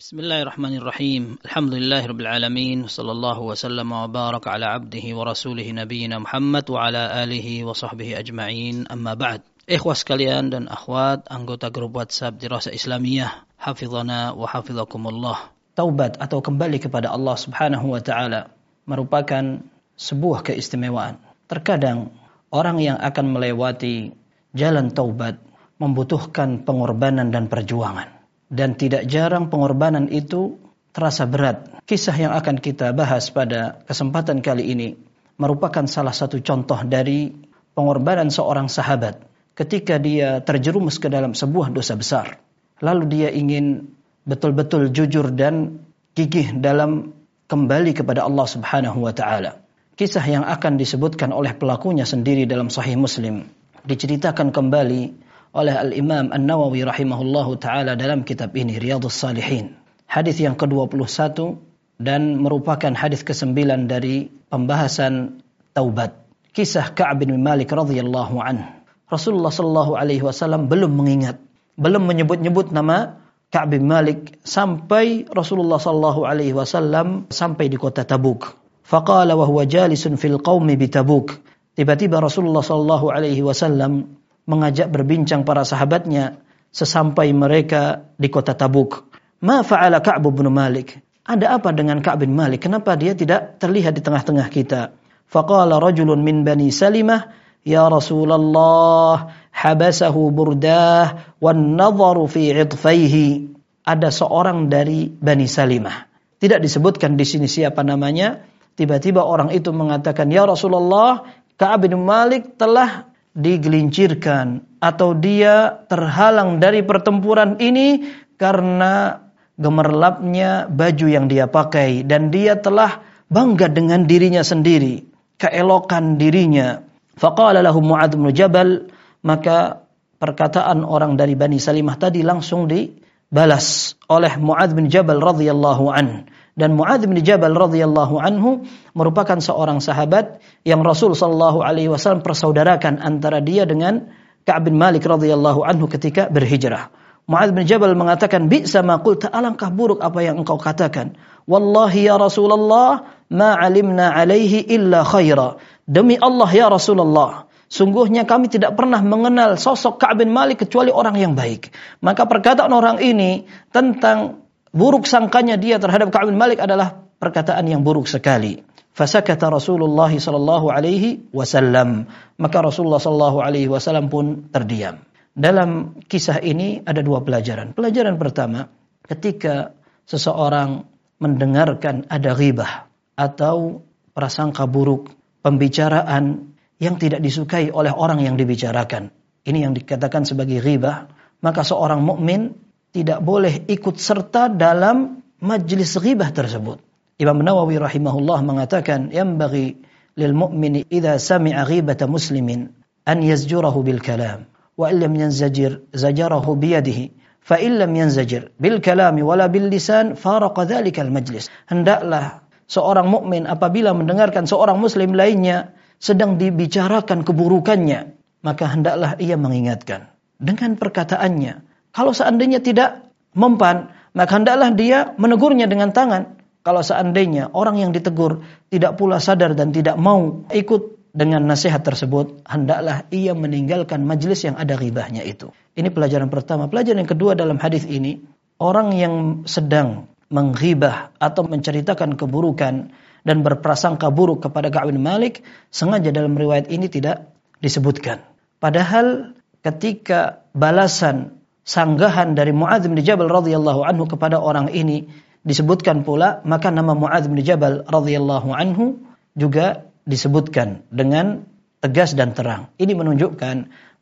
بسم الله الرحمن الرحيم الحمد لله رب العالمين صلى الله وسلم وبارك على عبده ورسوله نبينا محمد وعلى آله وصحبه أجمعين أما بعد Ikhwah sekalian dan akhwat anggota grup WhatsApp Dirasa Islamiyah Hafizana wa hafizakumullah Taubat atau kembali kepada Allah subhanahu wa ta'ala merupakan sebuah keistimewaan Terkadang orang yang akan melewati jalan taubat membutuhkan pengorbanan dan perjuangan dan tidak jarang pengorbanan itu terasa berat. Kisah yang akan kita bahas pada kesempatan kali ini merupakan salah satu contoh dari pengorbanan seorang sahabat ketika dia terjerumus ke dalam sebuah dosa besar. Lalu dia ingin betul-betul jujur dan gigih dalam kembali kepada Allah Subhanahu wa taala. Kisah yang akan disebutkan oleh pelakunya sendiri dalam Sahih Muslim diceritakan kembali oleh Al-Imam An-Nawawi rahimahullahu taala dalam kitab ini Riyadhus Salihin. Hadis yang ke-21 dan merupakan hadis ke-9 dari pembahasan taubat. Kisah Ka'ab bin Malik radhiyallahu an. Rasulullah sallallahu alaihi wasallam belum mengingat, belum menyebut-nyebut nama Ka'ab bin Malik sampai Rasulullah sallallahu alaihi wasallam sampai di kota Tabuk. Faqala wa huwa jalisun fil qaumi bi Tabuk. Tiba-tiba Rasulullah sallallahu alaihi wasallam mengajak berbincang para sahabatnya sesampai mereka di kota Tabuk. Ma fa'ala Ka'b bin Malik? Ada apa dengan Ka'b bin Malik? Kenapa dia tidak terlihat di tengah-tengah kita? Faqala rajulun min Bani Salimah, "Ya Rasulullah, habasahu burdah wan nadharu fi 'idfaihi." Ada seorang dari Bani Salimah. Tidak disebutkan di sini siapa namanya. Tiba-tiba orang itu mengatakan, "Ya Rasulullah, Ka'ab bin Malik telah digelincirkan atau dia terhalang dari pertempuran ini karena gemerlapnya baju yang dia pakai dan dia telah bangga dengan dirinya sendiri, keelokan dirinya. Faqala lahu Mu'adz bin Jabal, maka perkataan orang dari Bani Salimah tadi langsung dibalas oleh Mu'adz bin Jabal radhiyallahu an dan Muadz bin Jabal radhiyallahu anhu merupakan seorang sahabat yang Rasul sallallahu alaihi wasallam persaudarakan antara dia dengan Ka'ab bin Malik radhiyallahu anhu ketika berhijrah. Muadz bin Jabal mengatakan, "Bi'sa ma qulta, alangkah buruk apa yang engkau katakan. Wallahi ya Rasulullah, ma alimna alaihi illa khaira." Demi Allah ya Rasulullah, sungguhnya kami tidak pernah mengenal sosok Ka'ab bin Malik kecuali orang yang baik. Maka perkataan orang ini tentang buruk sangkanya dia terhadap Ka'ab bin Malik adalah perkataan yang buruk sekali. Fasakata Rasulullah sallallahu alaihi wasallam. Maka Rasulullah sallallahu alaihi wasallam pun terdiam. Dalam kisah ini ada dua pelajaran. Pelajaran pertama, ketika seseorang mendengarkan ada ghibah atau prasangka buruk, pembicaraan yang tidak disukai oleh orang yang dibicarakan. Ini yang dikatakan sebagai ghibah, maka seorang mukmin tidak boleh ikut serta dalam majlis ghibah tersebut. Imam Nawawi rahimahullah mengatakan, yang bagi lil mu'mini idza sami'a ghibata muslimin an yazjurahu bil kalam wa illam yanzajir zajarahu bi yadihi fa illam yanzajir bil kalami wala bil lisan faraqa dhalika al majlis. Hendaklah seorang mukmin apabila mendengarkan seorang muslim lainnya sedang dibicarakan keburukannya, maka hendaklah ia mengingatkan dengan perkataannya kalau seandainya tidak mempan, maka hendaklah dia menegurnya dengan tangan. Kalau seandainya orang yang ditegur tidak pula sadar dan tidak mau ikut dengan nasihat tersebut, hendaklah ia meninggalkan majelis yang ada ribahnya itu. Ini pelajaran pertama. Pelajaran yang kedua dalam hadis ini, orang yang sedang menghibah atau menceritakan keburukan dan berprasangka buruk kepada Ka'ab bin Malik, sengaja dalam riwayat ini tidak disebutkan. Padahal ketika balasan sanggahan dari Muadz bin Jabal radhiyallahu anhu kepada orang ini disebutkan pula maka nama Muadz bin Jabal radhiyallahu anhu juga disebutkan dengan tegas dan terang. Ini menunjukkan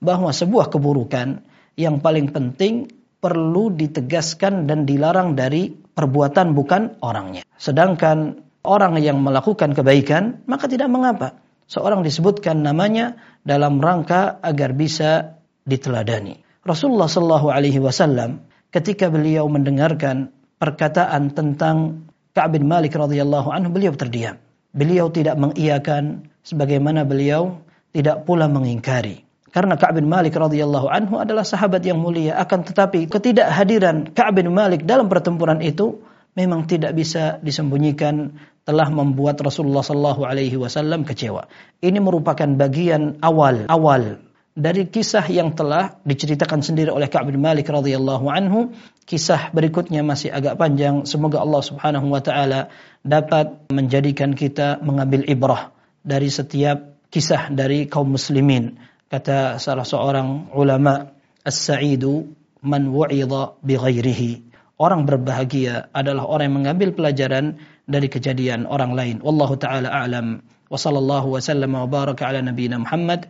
bahwa sebuah keburukan yang paling penting perlu ditegaskan dan dilarang dari perbuatan bukan orangnya. Sedangkan orang yang melakukan kebaikan maka tidak mengapa. Seorang disebutkan namanya dalam rangka agar bisa diteladani. Rasulullah Shallallahu Alaihi Wasallam ketika beliau mendengarkan perkataan tentang Ka'ab bin Malik radhiyallahu anhu beliau terdiam. Beliau tidak mengiyakan sebagaimana beliau tidak pula mengingkari. Karena Ka'ab bin Malik radhiyallahu anhu adalah sahabat yang mulia, akan tetapi ketidakhadiran Ka'ab bin Malik dalam pertempuran itu memang tidak bisa disembunyikan telah membuat Rasulullah sallallahu alaihi wasallam kecewa. Ini merupakan bagian awal awal dari kisah yang telah diceritakan sendiri oleh Ka'ab bin Malik radhiyallahu anhu. Kisah berikutnya masih agak panjang. Semoga Allah Subhanahu wa taala dapat menjadikan kita mengambil ibrah dari setiap kisah dari kaum muslimin Kata salah seorang ulama, As-sa'idu man wu'idha bi. Orang berbahagia adalah orang yang mengambil pelajaran dari kejadian orang lain. Wallahu taala a'lam. Wa sallallahu wa sallama wa baraka ala nabiyyina Muhammad